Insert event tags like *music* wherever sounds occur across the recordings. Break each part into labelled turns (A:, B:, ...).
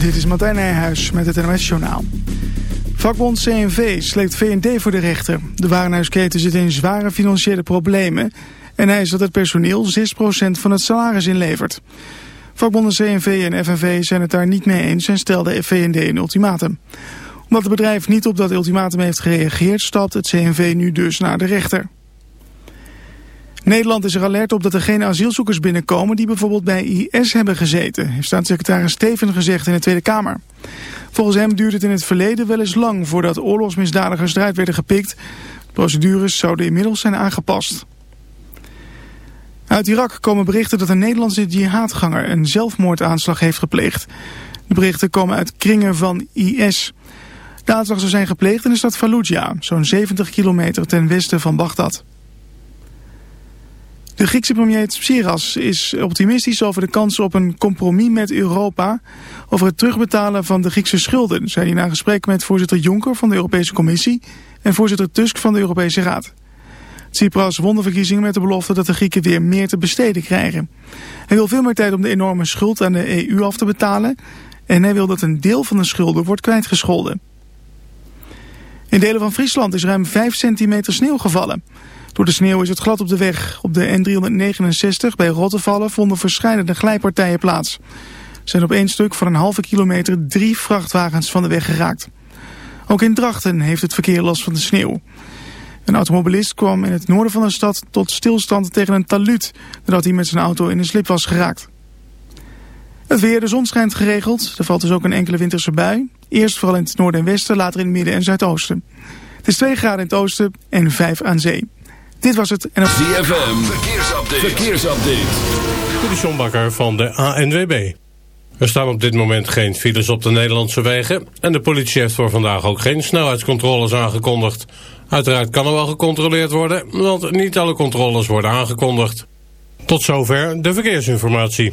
A: Dit is Martijn Nijhuis met het NOS Journaal. Vakbond CNV sleept VND voor de rechter. De warenhuisketen zit in zware financiële problemen... en hij is dat het personeel 6% van het salaris inlevert. Vakbonden CNV en FNV zijn het daar niet mee eens... en stelden VND een ultimatum. Omdat het bedrijf niet op dat ultimatum heeft gereageerd... stapt het CNV nu dus naar de rechter. Nederland is er alert op dat er geen asielzoekers binnenkomen die bijvoorbeeld bij IS hebben gezeten, heeft staatssecretaris Steven gezegd in de Tweede Kamer. Volgens hem duurde het in het verleden wel eens lang voordat oorlogsmisdadigers eruit werden gepikt. Procedures zouden inmiddels zijn aangepast. Uit Irak komen berichten dat een Nederlandse jihadganger een zelfmoordaanslag heeft gepleegd. De berichten komen uit kringen van IS. De aanslag zou zijn gepleegd in de stad Fallujah, zo'n 70 kilometer ten westen van Bagdad. De Griekse premier Tsipras is optimistisch over de kans op een compromis met Europa over het terugbetalen van de Griekse schulden, zei hij na gesprek met voorzitter Juncker van de Europese Commissie en voorzitter Tusk van de Europese Raad. Tsipras won de verkiezingen met de belofte dat de Grieken weer meer te besteden krijgen. Hij wil veel meer tijd om de enorme schuld aan de EU af te betalen en hij wil dat een deel van de schulden wordt kwijtgescholden. In delen van Friesland is ruim 5 centimeter sneeuw gevallen. Door de sneeuw is het glad op de weg. Op de N369 bij Rottevallen vonden verschillende glijpartijen plaats. Er zijn op één stuk van een halve kilometer drie vrachtwagens van de weg geraakt. Ook in Drachten heeft het verkeer last van de sneeuw. Een automobilist kwam in het noorden van de stad tot stilstand tegen een taluut... nadat hij met zijn auto in een slip was geraakt. Het weer, de zon schijnt geregeld. Er valt dus ook een enkele winterse bui. Eerst vooral in het noorden en westen, later in het midden en zuidoosten. Het is 2 graden in het oosten en 5 aan zee. Dit was het.
B: En... ZFM, verkeersupdate. verkeersupdate.
C: De Bakker van de ANWB. Er staan op dit moment geen files op de Nederlandse wegen... en de politie heeft voor vandaag ook geen snelheidscontroles aangekondigd. Uiteraard kan er wel gecontroleerd worden... want niet alle controles worden aangekondigd. Tot zover de verkeersinformatie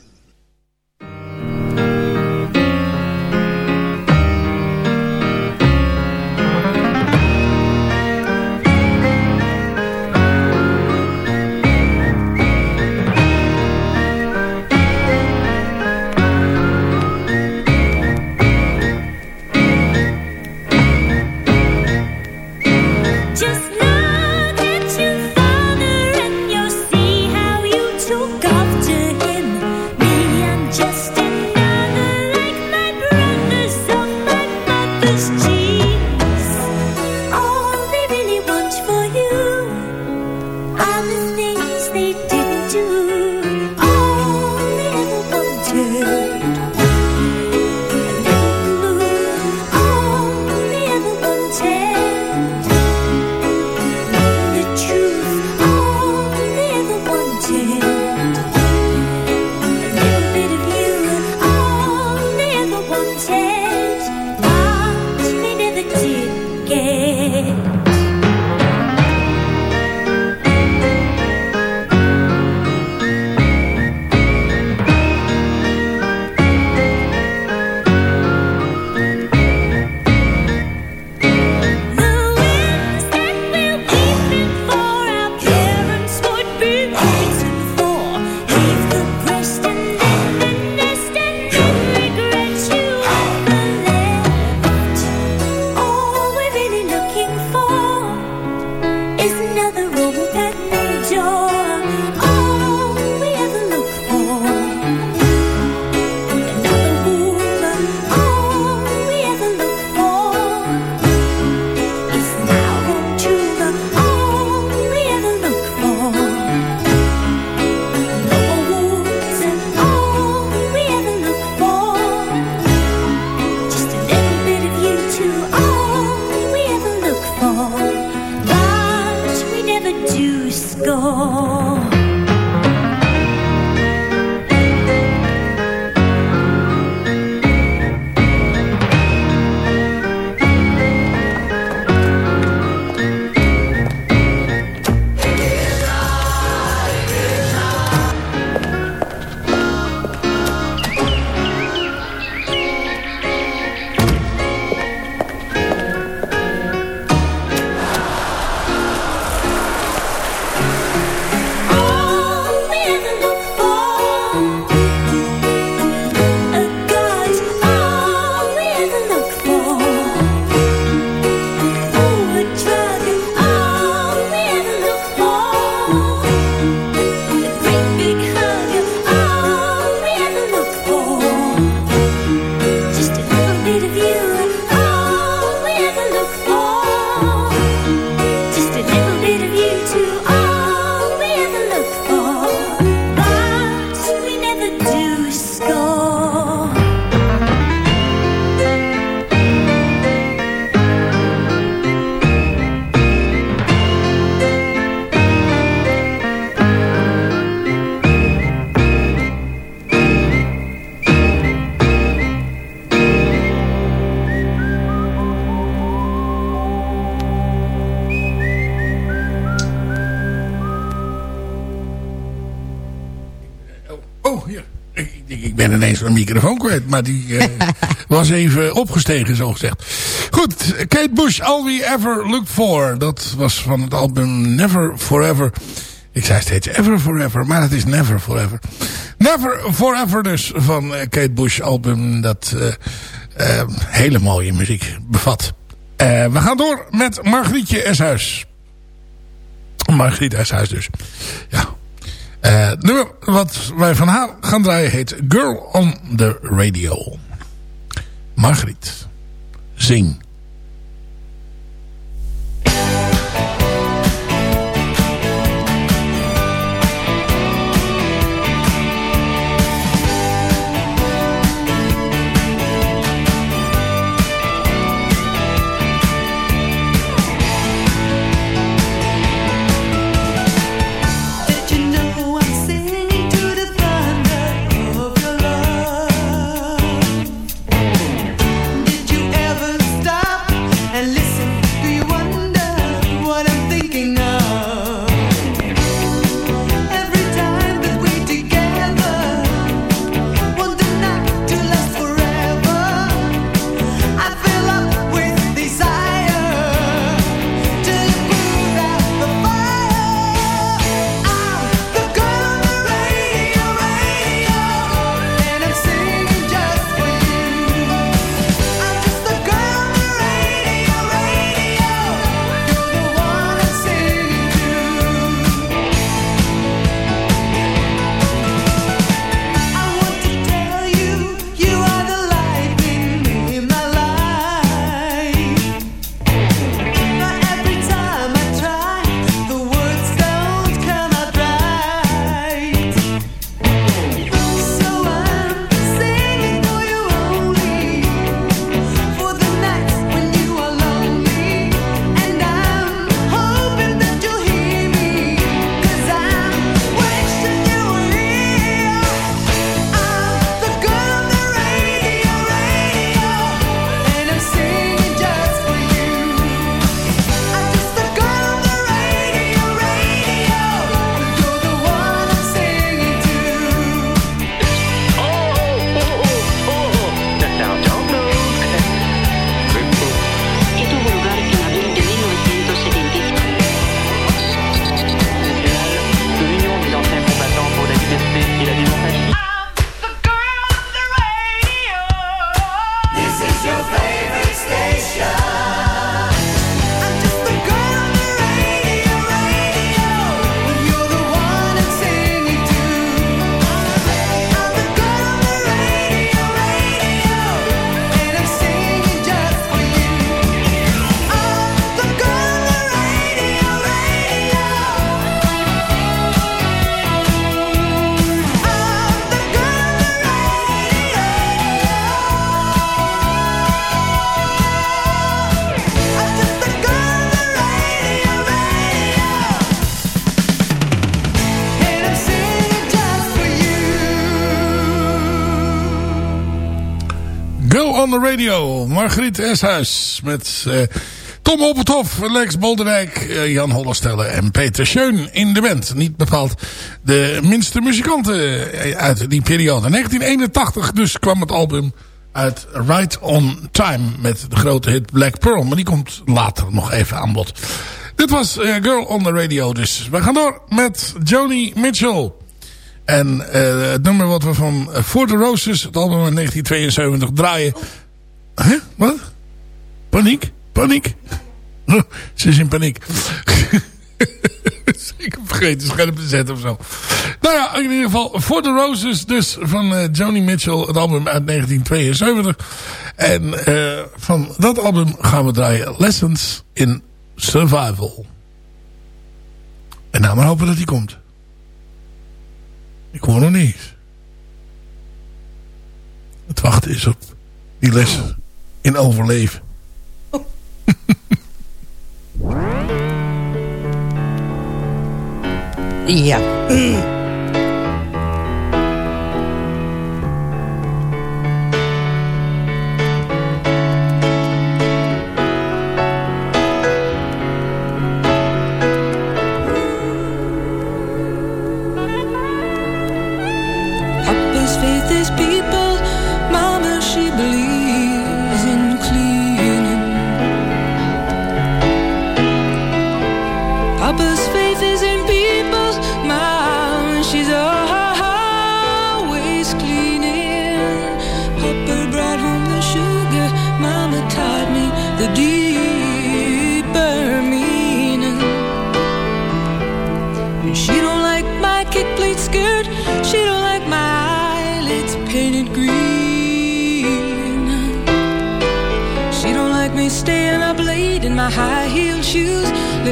D: Ineens een microfoon kwijt. Maar die uh, *laughs* was even opgestegen, zo gezegd. Goed, Kate Bush, All We Ever Looked For. Dat was van het album Never Forever. Ik zei steeds Ever Forever, maar het is Never Forever. Never Forever dus van uh, Kate Bush album. Dat uh, hele mooie muziek bevat. we gaan door met Margrietje Eshuis. Margriet Eshuis dus. Ja. Het nummer wat wij van haar gaan draaien heet Girl on the Radio. Margriet, zing. Radio. Margriet Eshuis met uh, Tom Opperthof, Lex Boldewijk, uh, Jan Hollestelle en Peter Schön in de band. Niet bepaald de minste muzikanten eh, uit die periode. 1981 dus kwam het album uit Right on Time met de grote hit Black Pearl. Maar die komt later nog even aan bod. Dit was Girl on the Radio dus. We gaan door met Joni Mitchell. En het nummer wat we van For the Roses, het album in 1972, draaien... Hè? Wat? Paniek? Paniek? Ze is in paniek. *laughs* Heb vergeten scherp te zetten of zo. Nou ja, in ieder geval For the Roses dus van uh, Joni Mitchell. Het album uit 1972. En uh, van dat album gaan we draaien Lessons in Survival. En nou maar hopen dat die komt. Ik hoor nog niet. Het wachten is op die lessen in overleven.
E: ja.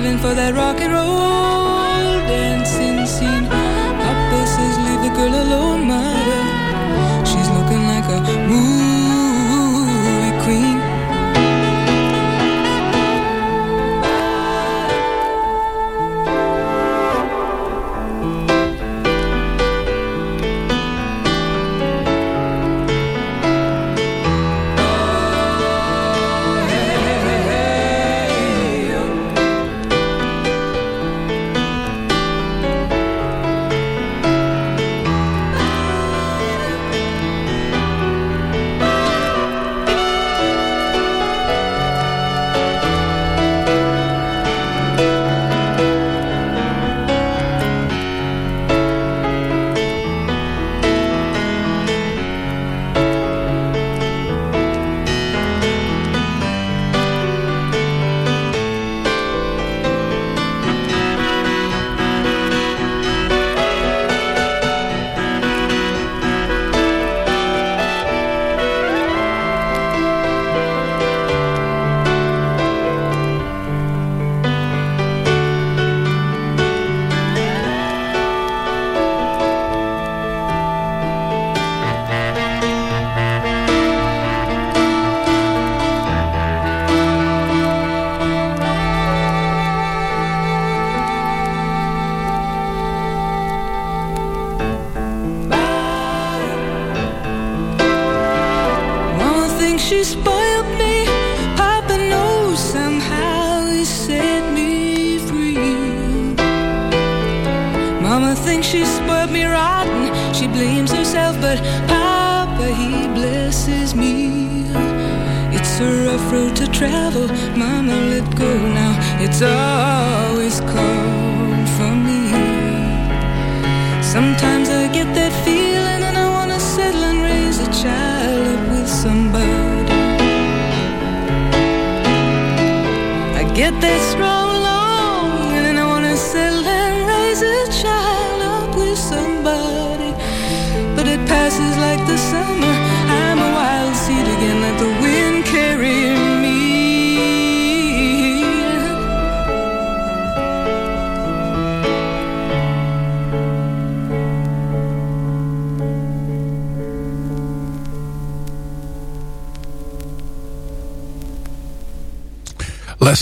F: Living for that rock and roll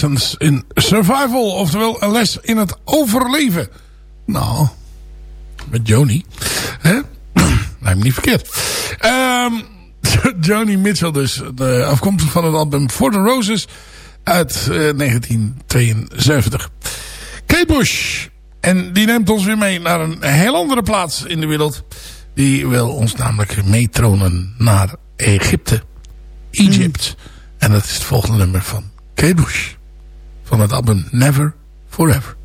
G: Lessons in Survival. Oftewel een les in het overleven. Nou, met Joni. Hè? *clears throat* Lijkt me niet verkeerd. Um, *laughs* Joni Mitchell dus. De, afkomstig van het album For the Roses. Uit uh, 1972. Kate Bush. En die neemt ons weer mee naar een heel andere plaats in de wereld. Die wil ons namelijk meetronen naar Egypte. Egypt. Mm. En dat is het volgende nummer van Kate Bush. Van het album Never Forever.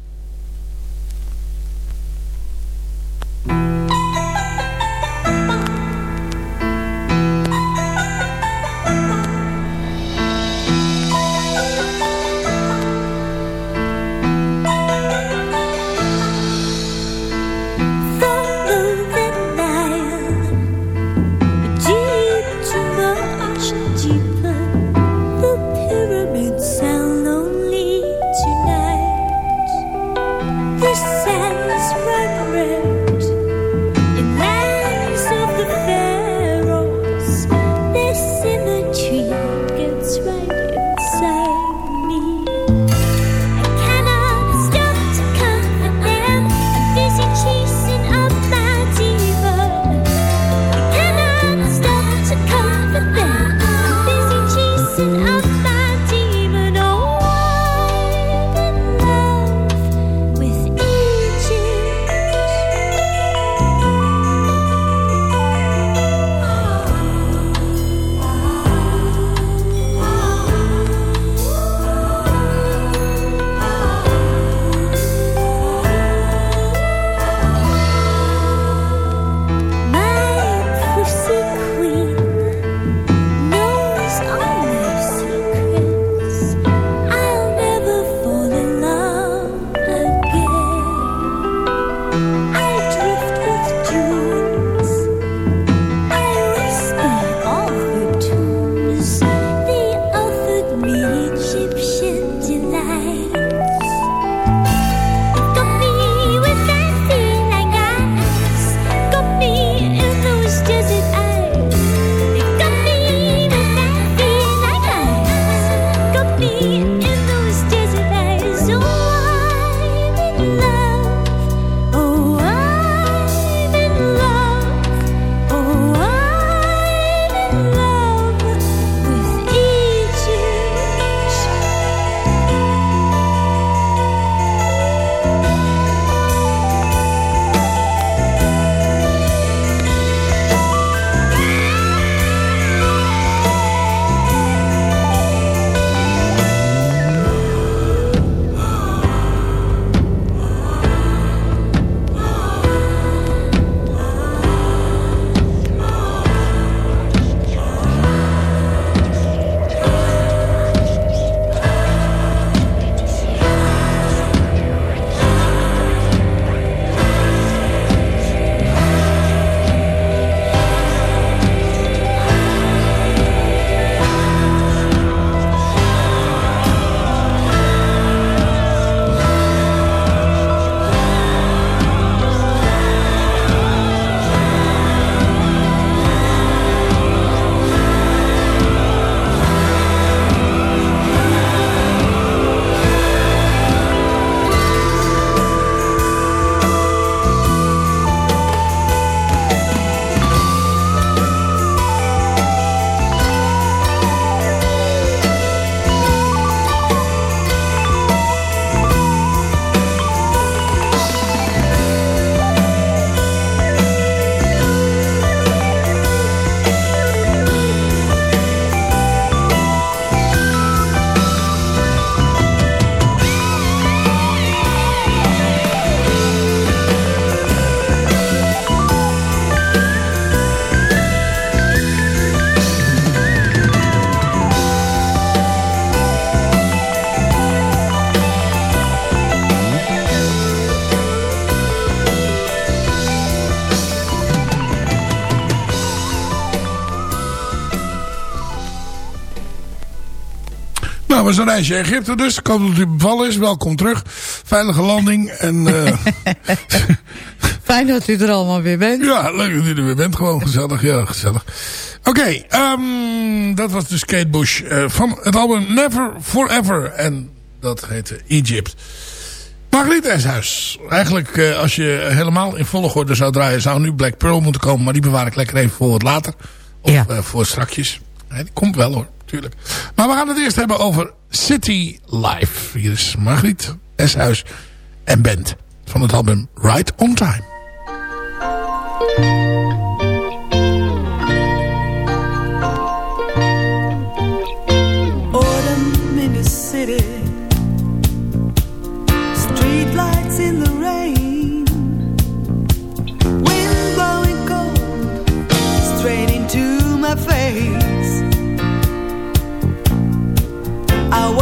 G: Was een reisje Egypte dus. Ik hoop dat u bevallen is. Welkom terug. Veilige landing. En, uh... *laughs*
E: Fijn dat u er allemaal weer bent.
G: Ja, leuk dat u er weer bent. Gewoon gezellig. Ja, gezellig. Oké, okay, um, dat was dus Kate Bush uh, van het album Never Forever. En dat heette Egypt. Margriet Eshuis. Eigenlijk, uh, als je helemaal in volgorde zou draaien... zou nu Black Pearl moeten komen. Maar die bewaar ik lekker even voor wat later. Of ja. voor strakjes. Nee, die komt wel hoor, Maar we gaan het eerst hebben over City Life. Hier is Margriet Eshuis en Bent. Van het album Right On Time.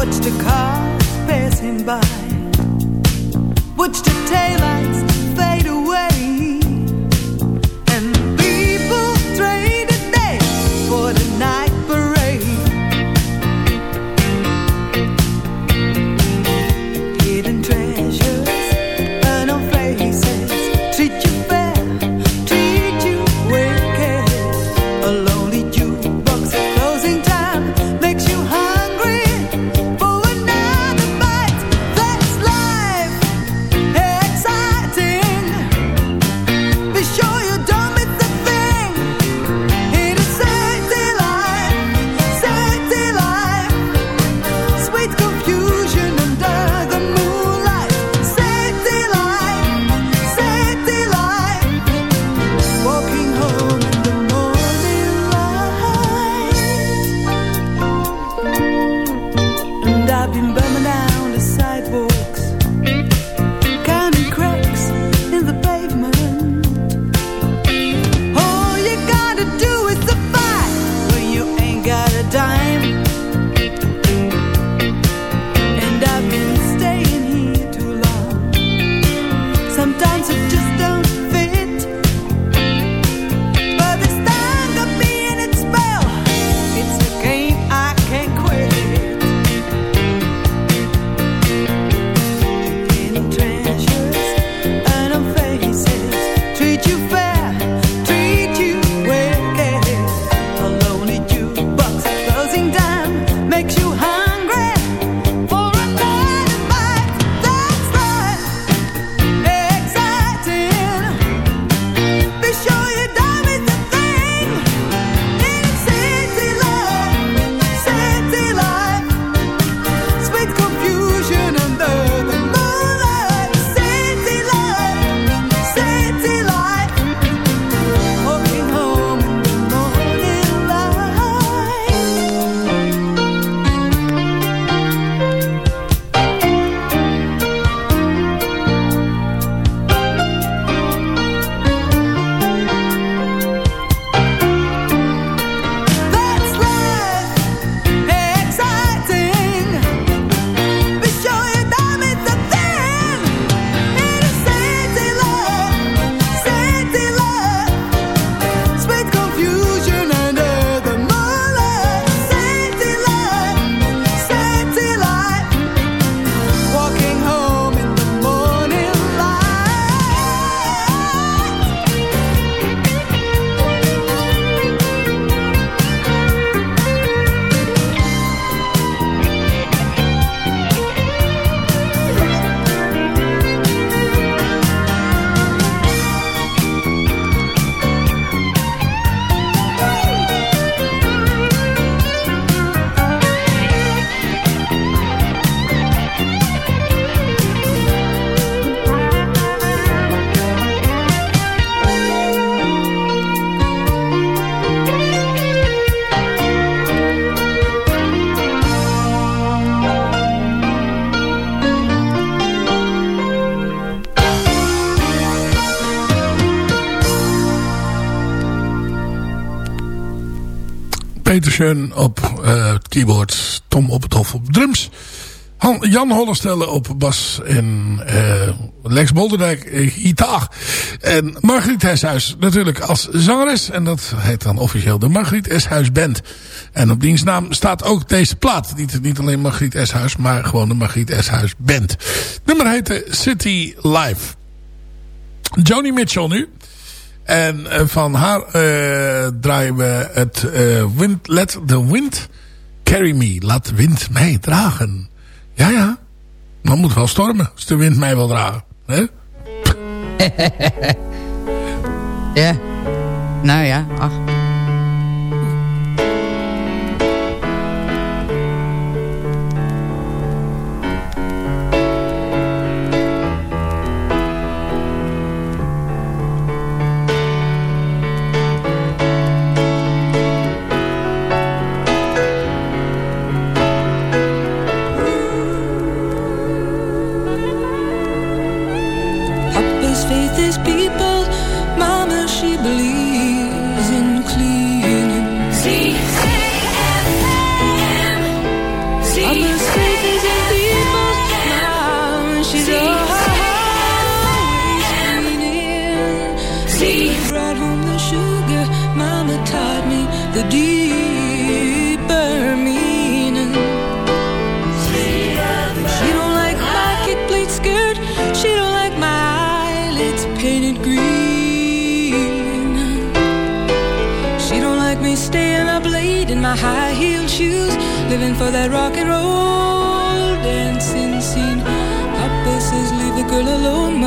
D: Watched the cars passing by, watched the taillights Op drums.
G: Han, Jan Hollestelle op bas en uh, Lex Bolderdijk uh, gitaar. En Margriet Eshuis natuurlijk als zangeres. En dat heet dan officieel de Margriet Eshuis Band. En op diens naam staat ook deze plaat. Niet, niet alleen Margriet Eshuis, maar gewoon de Margriet Eshuis Band. Nummer heette City Life. Joni Mitchell nu. En uh, van haar draaien we het wind, Let the Wind Carry Me. Laat de wind mij dragen. Ja, ja. Dan moet wel stormen als de wind mij wil dragen. Hè? *laughs*
F: ja. Nou ja, ach. for that rock and roll dancing scene.
G: Pop says leave the girl alone.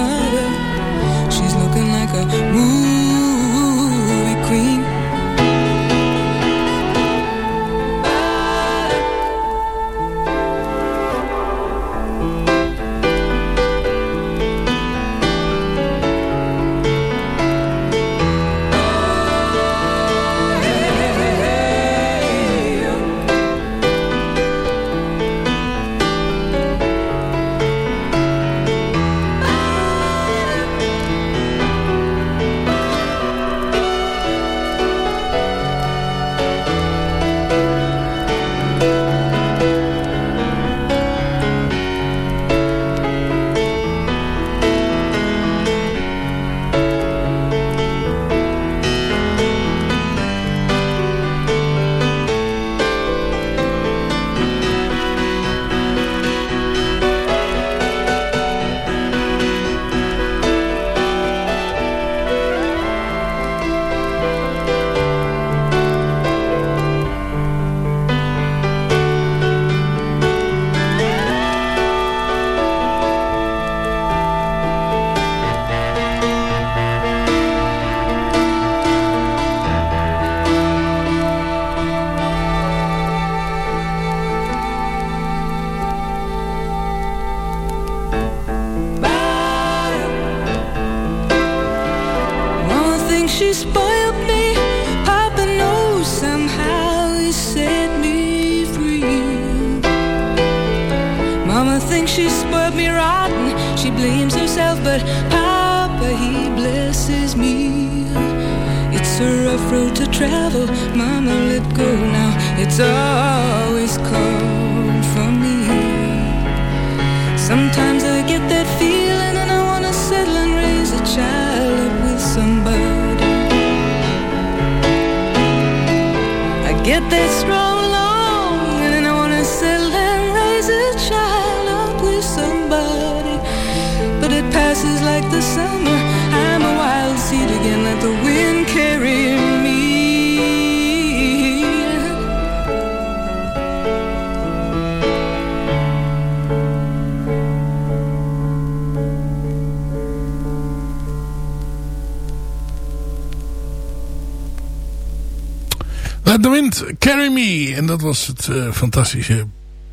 G: Wind, Carry Me. En dat was het uh, fantastische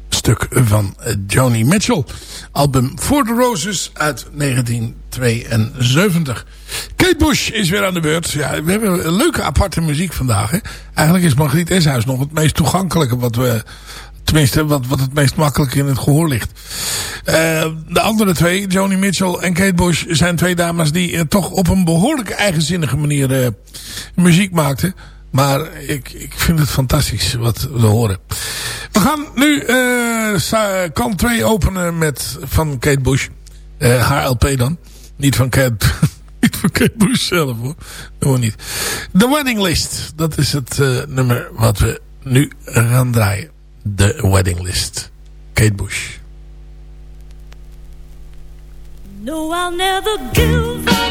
G: stuk van uh, Joni Mitchell. Album For the Roses uit 1972. Kate Bush is weer aan de beurt. Ja, we hebben een leuke aparte muziek vandaag. Hè? Eigenlijk is Margriet Eshuis nog het meest toegankelijke wat we... Tenminste, wat, wat het meest makkelijk in het gehoor ligt. Uh, de andere twee, Joni Mitchell en Kate Bush, zijn twee dames die toch op een behoorlijk eigenzinnige manier muziek maakten. Maar ik, ik vind het fantastisch wat we horen. We gaan nu eh, uh, kant 2 openen met, van Kate Bush. Uh, haar LP dan. Niet van Kate, *laughs* niet van Kate Bush zelf hoor. Hoor niet. The Wedding List. Dat is het eh, nummer wat we nu gaan draaien. The Wedding List. Kate Bush.
H: No, I'll never give up.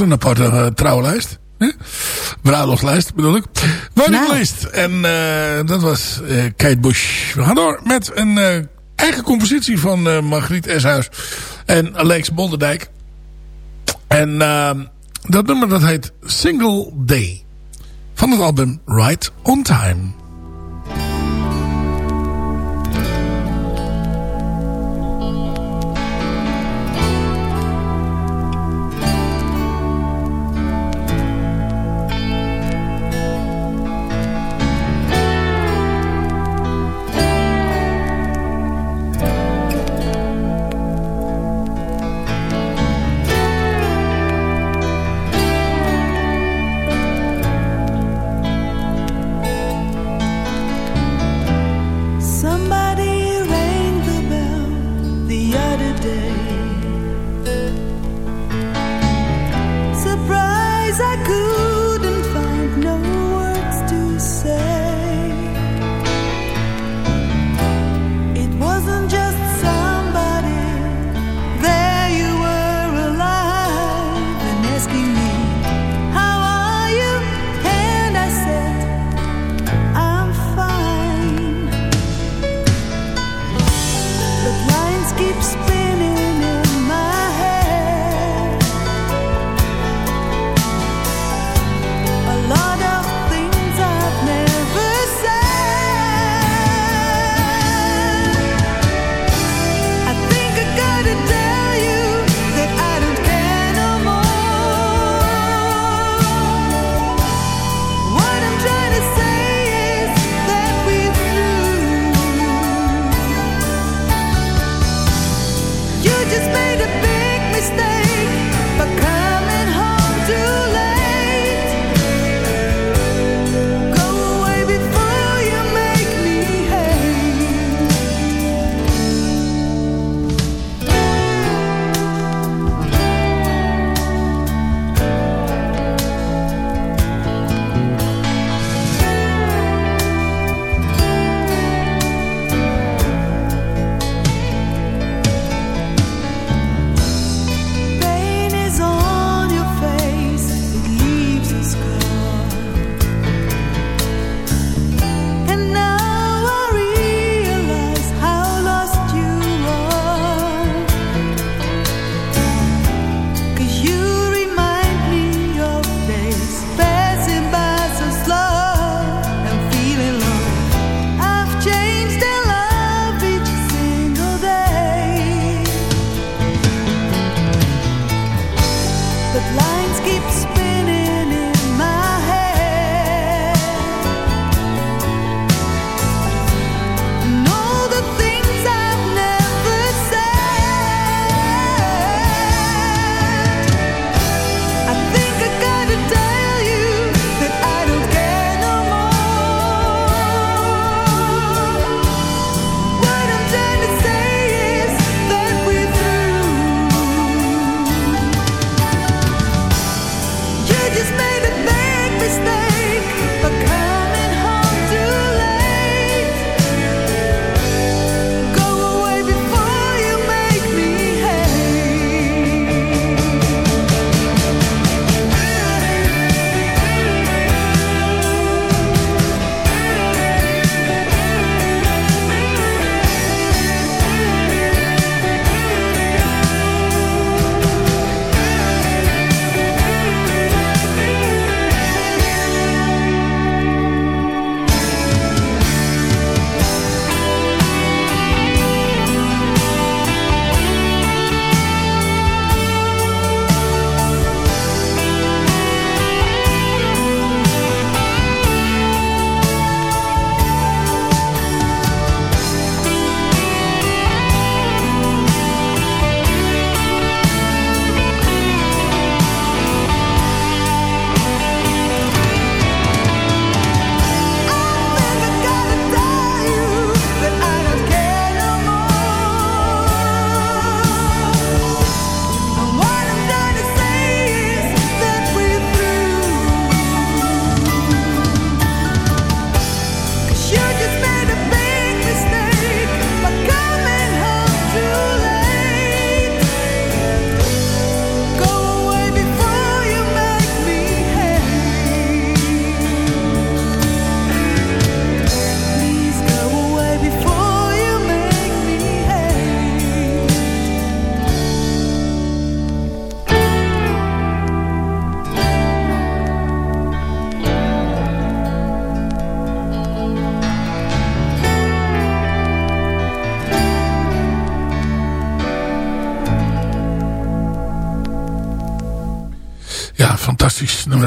G: een aparte uh, trouwlijst. Huh? Bruiloftlijst bedoel ik. weddinglijst Nou. En eh, dat was eh, Kate Bush. We gaan door met een eigen compositie van Margriet Eshuis en Alex Bolderdijk. En ehm, dat nummer dat heet Single Day. Van het album Right on Time.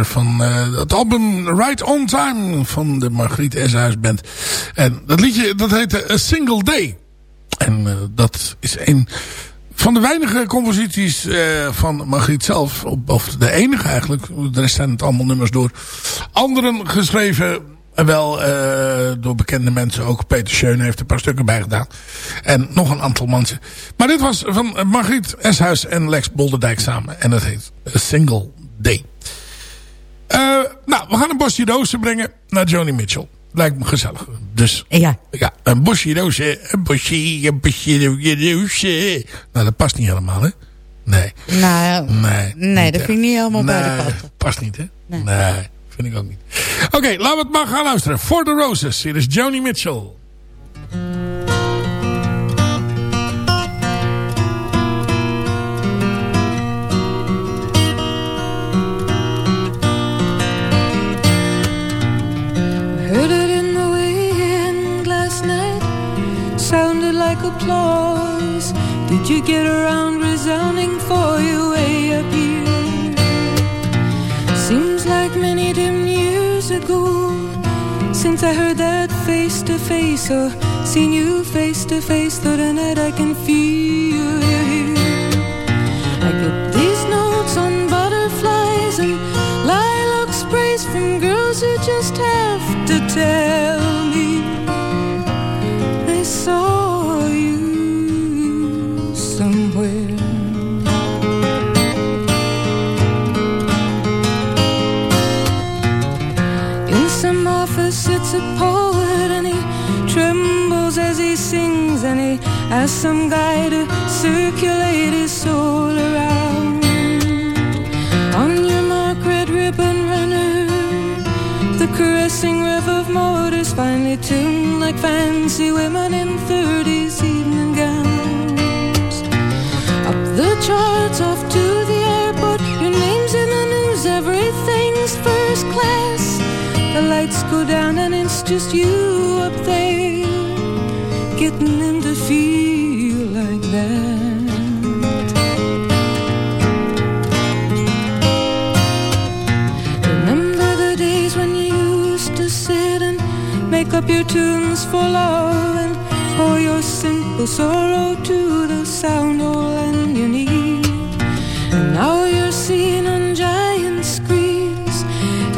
G: Van uh, het album Right On Time van de Margriet Eshuis Band. En dat liedje dat heette A Single Day. En uh, dat is een van de weinige composities uh, van Margriet zelf. Of de enige eigenlijk. De rest zijn het allemaal nummers door anderen geschreven. En wel door bekende mensen. Ook Peter Schön heeft een paar stukken bij gedaan. En nog een aantal mensen. Maar dit was van Margriet Eshuis en Lex Bolderdijk samen. En dat heet A Single Day. Uh, nou, we gaan een bosje rozen brengen naar Joni Mitchell. Lijkt me gezellig. Dus
E: ja,
G: ja een bosje rozen. Een bosje, een bosje rozen. Nou, dat past niet helemaal, hè? Nee.
E: Nou,
G: nee,
E: nee dat vind ik niet helemaal
G: nee,
E: bij de passen.
G: past niet, hè? Nee. nee. Vind ik ook niet. Oké, okay, laten we het maar gaan luisteren. For the Roses. Hier is Joni Mitchell.
F: Applause. Did you get around resounding for you way up here? Seems like many dim years ago since I heard that face to face or seen you face to face. Though tonight I can feel you here. I get these notes on butterflies and lilac sprays from girls who just have to tell asks some guy to circulate his soul around. On your mark, red ribbon runner, the caressing rev of motors finely tuned like fancy women in 30s evening gowns. Up the charts, off to the airport, your name's in the news, everything's first class. The lights go down and it's just you up there, getting them to feel like that. Remember the days when you used to sit and make up your tunes for love and pour your simple sorrow to the sound all and you need. And now you're seen on giant screens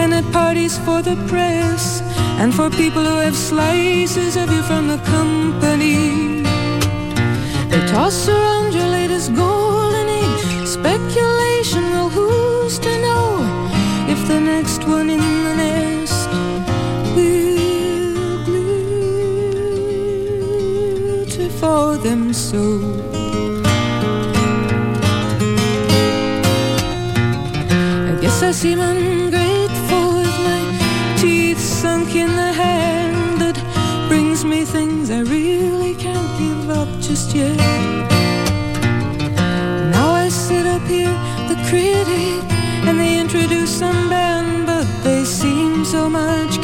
F: and at parties for the press and for people who have slices of you from the company. They toss around your latest golden age speculation. Well, who's to know if the next one in the nest will glitter for them so? I guess I see ungrateful in the hand that brings me things I really can't give up just yet. Now I sit up here, the critic, and they introduce some band, but they seem so much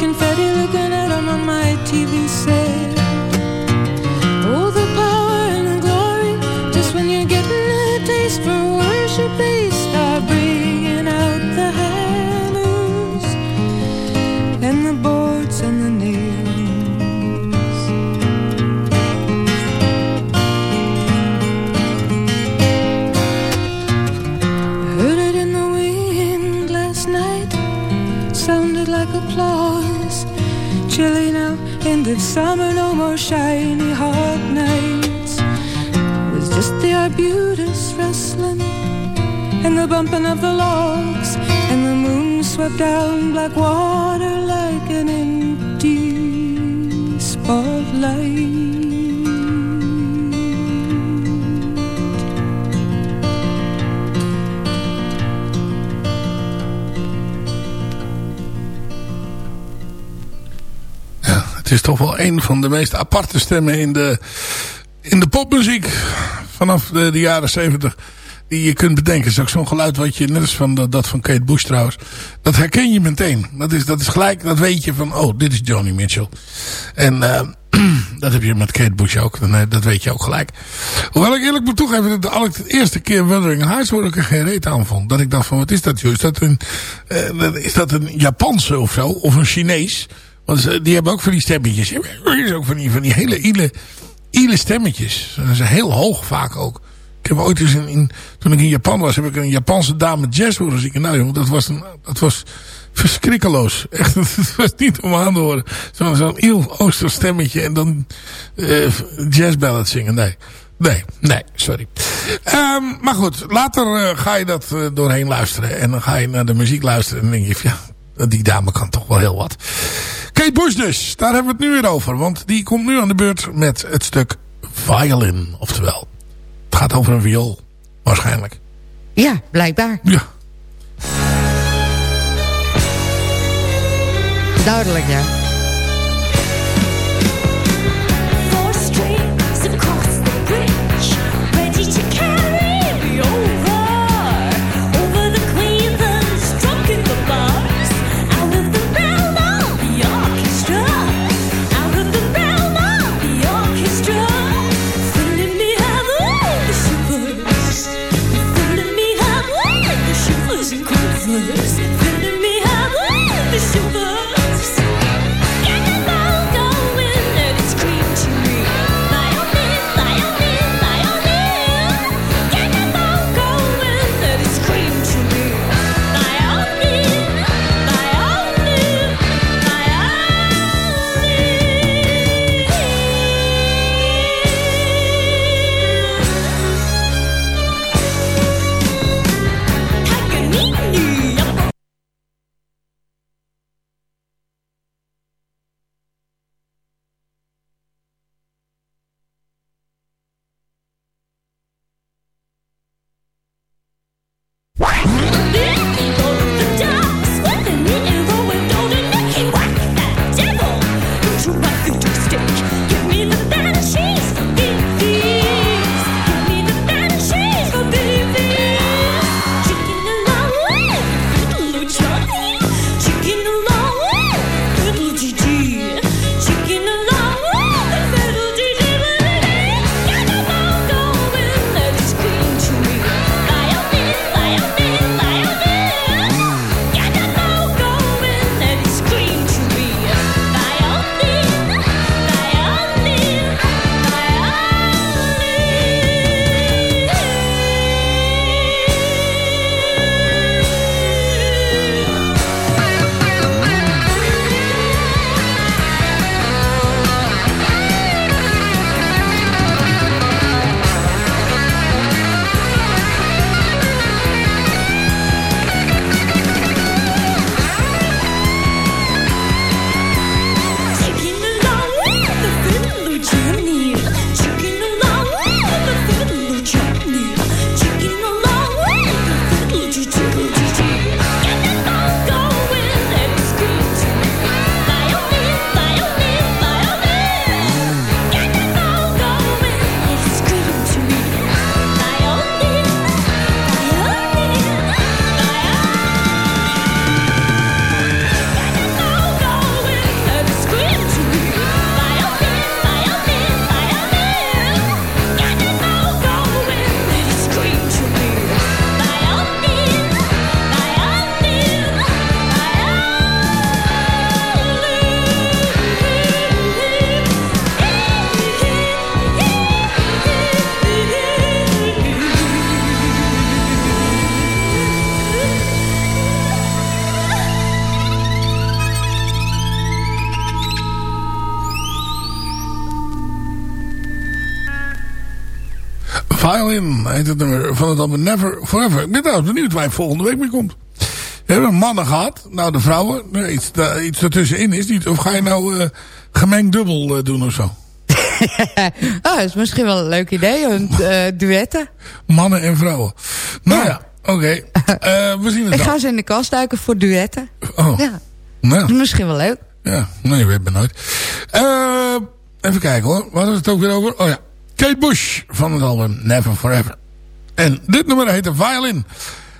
F: of summer, no more shiny hot nights. It was just the arbutus rustling and the bumping of the logs, and the moon swept down black water like an empty spotlight.
G: Is toch wel een van de meest aparte stemmen in de, in de popmuziek. Vanaf de, de jaren zeventig. Die je kunt bedenken. Het is ook zo'n geluid wat je, net als van dat, dat van Kate Bush trouwens. Dat herken je meteen. Dat is, dat is gelijk, dat weet je van, oh, dit is Joni Mitchell. En uh, *clears throat* dat heb je met Kate Bush ook. Eh, dat weet je ook gelijk. Hoewel ik eerlijk moet toegeven dat ik de eerste keer Wuthering Heights hoorde ik er geen reet aan vond. Dat ik dacht van wat is dat joh? Is dat een, eh, is dat een Japanse of zo? Of een Chinees? Want ze- die hebben ook van die stemmetjes. Is ook van die, van die hele ile, stemmetjes. Ze zijn heel hoog vaak ook. Ik heb ooit eens in, toen ik in Japan was, heb ik een Japanse dame jazz horen zingen. Nou jongen, dat was, een, dat was verschrikkeloos. Echt, *laughs* het was niet om aan te horen. Zo'n zo'n heel ooster stemmetje en dan eh jazzballad zingen. Nee, nee, nee, sorry. Ehm, maar goed, later eh, ga je dat eh, doorheen luisteren. En dan ga je naar de muziek luisteren en dan denk je, ja, die dame kan toch wel heel wat. Kate Bush dus, daar hebben we het nu weer over. Want die komt nu aan de beurt met het stuk violin. Oftewel, het gaat over een viool. Waarschijnlijk.
H: Ja, blijkbaar.
G: Ja.
H: Duidelijk, ja.
G: Heet het nummer van het album Never Forever. Ik ben trouwens benieuwd waar hij volgende week mee komt. We hebben mannen gehad. Nou, de vrouwen. Nee, iets, da, iets ertussenin is niet. Of ga je nou eh, gemengd dubbel eh, doen of zo?
H: Ah, *laughs* dat is misschien wel een leuk idee. Een eh, duetten.
G: Mannen en vrouwen. Nou ja, oké. *laughs* Eh, we zien het
H: Ik
G: dan.
H: ga ze in de kast duiken voor duetten.
G: Oh,
H: Ja,
G: nou.
H: dat is misschien wel leuk.
G: Ja, nee, we hebben nooit. Even kijken hoor. Wat is het ook weer over? Oh ja. Kate Bush van het album Never Forever. En dit nummer heet de Violin.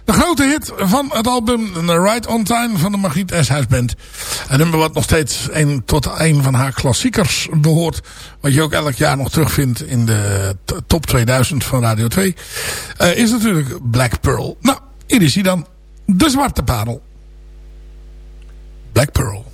G: De grote hit van het album The Right On Time van de Margriet Eshuis Band. Een nummer wat nog steeds een, tot een van haar klassiekers behoort. Wat je ook elk jaar nog terugvindt in de top 2000 van Radio 2. eh, is natuurlijk Black Pearl. Nou, hier is hij dan. De Zwarte Parel. Black Pearl.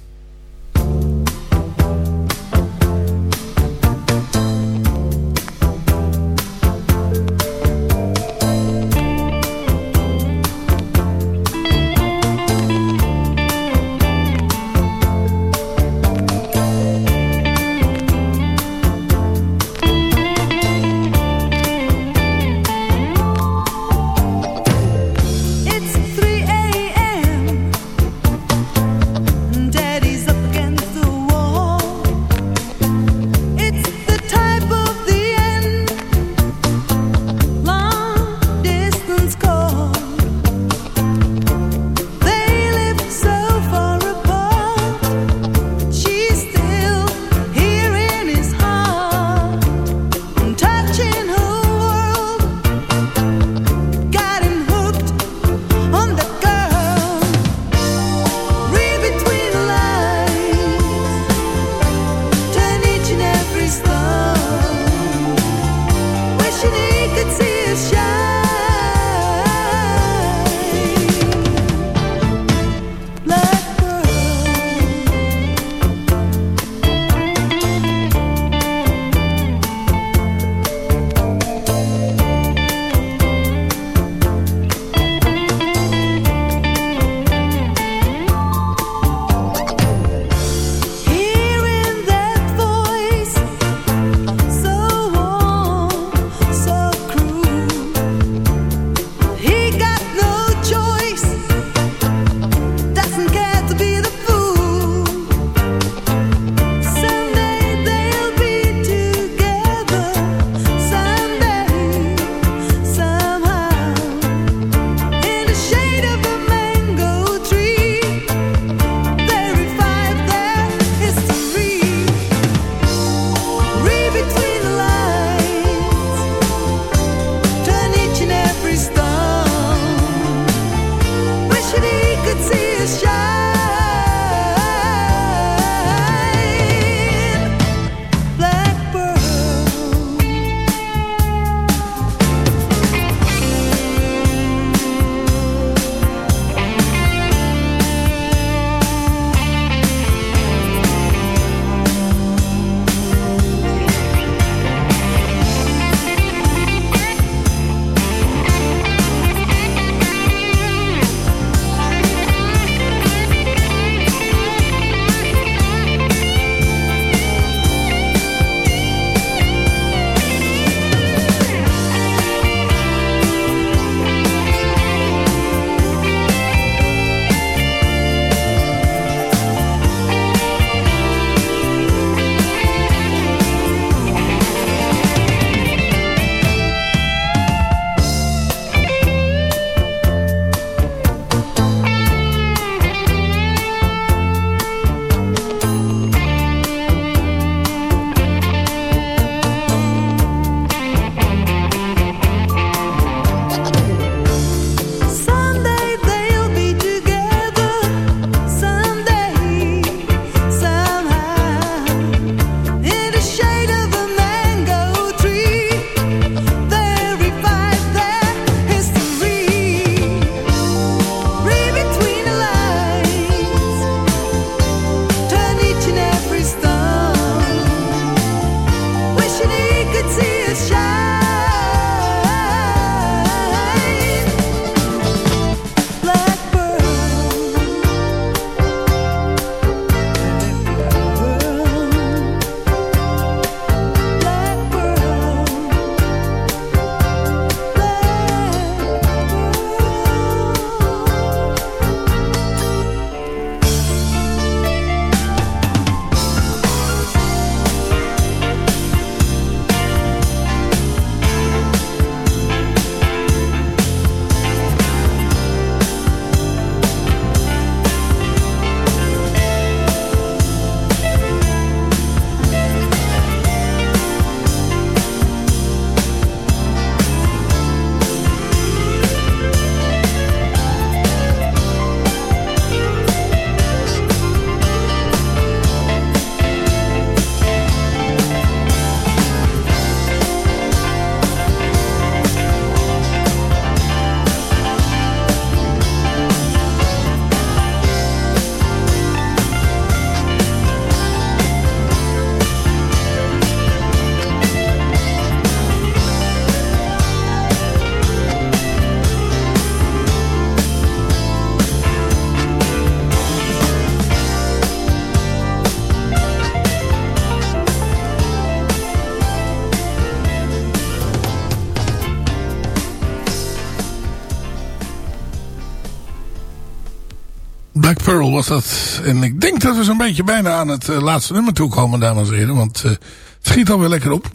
G: Pearl was dat. En ik denk dat we zo'n beetje bijna aan het eh, laatste nummer toe komen, dames en heren. Want eh, het schiet alweer lekker op.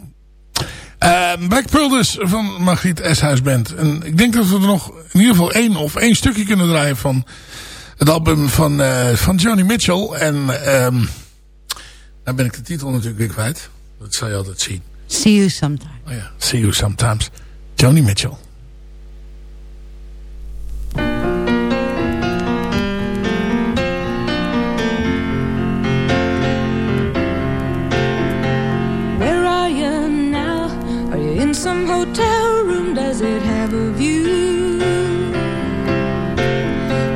G: Uh, Black Pearl dus van Margriet Eshuis Band. En ik denk dat we er nog in ieder geval één of één stukje kunnen draaien van het album van, uh, van Johnny Mitchell. En um, nou ben ik de titel natuurlijk weer kwijt. Dat zal je altijd zien.
E: See you sometime.
G: Oh ja, see you sometimes. Johnny Mitchell.
F: Some hotel room? Does it have a view?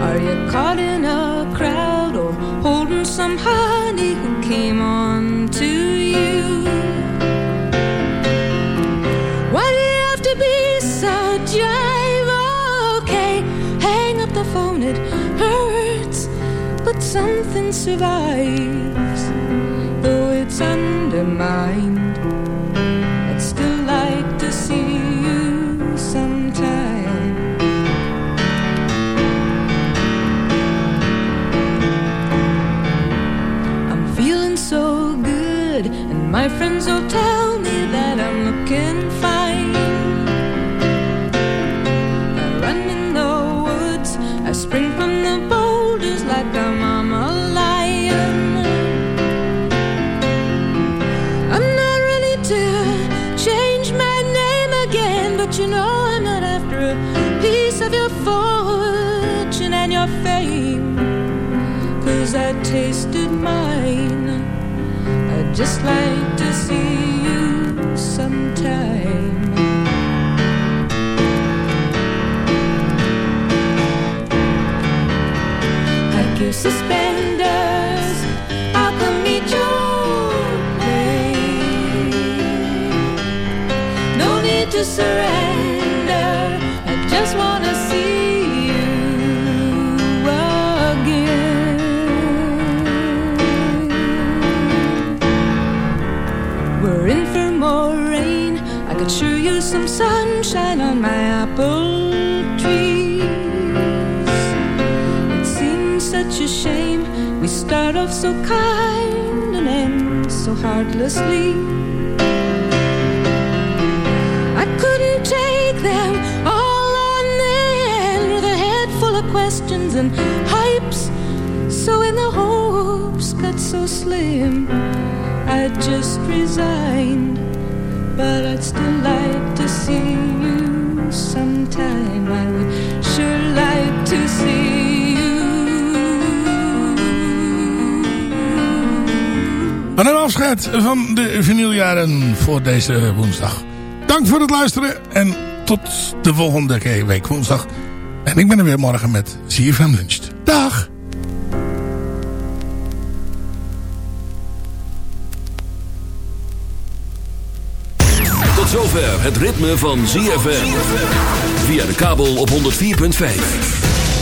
F: Are you caught in a crowd or holding some honey who came on to you? Why do you have to be so jive? Okay, hang up the phone, it hurts, but something survives though it's undermined. My friends will tell me that I'm looking fine. I run in the woods, I spring from the boulders like a mama lion. I'm not ready to change my name again, but you know I'm not after a piece of your fortune and your fame. Cause I tasted mine. Just like to see you sometime. Like your suspenders, I'll come meet. No need to surrender. Sunshine on my apple trees. It seems such a shame we start off so kind and end so heartlessly. I couldn't take them all on then with a head full of questions and hypes. So in the hopes got so slim, I just resigned. But I'd still like to see
G: Dan een afscheid van de vinyljaren voor deze woensdag. Dank voor het luisteren en tot de volgende week woensdag. En ik ben er weer morgen met ZFM Lunch. Dag!
B: Tot zover het ritme van ZFM. Via de kabel op 104.5.